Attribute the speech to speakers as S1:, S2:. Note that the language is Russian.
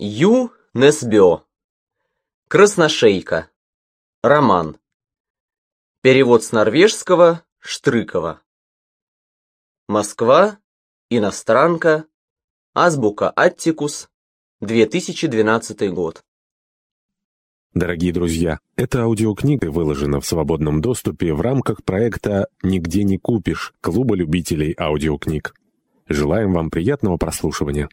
S1: Ю. Несбё. Красношейка. Роман. Перевод с норвежского Штрыкова. Москва. Иностранка. Азбука Аттикус. 2012 год.
S2: Дорогие друзья, эта аудиокнига выложена в свободном доступе в рамках проекта «Нигде не купишь» Клуба любителей аудиокниг. Желаем вам приятного прослушивания.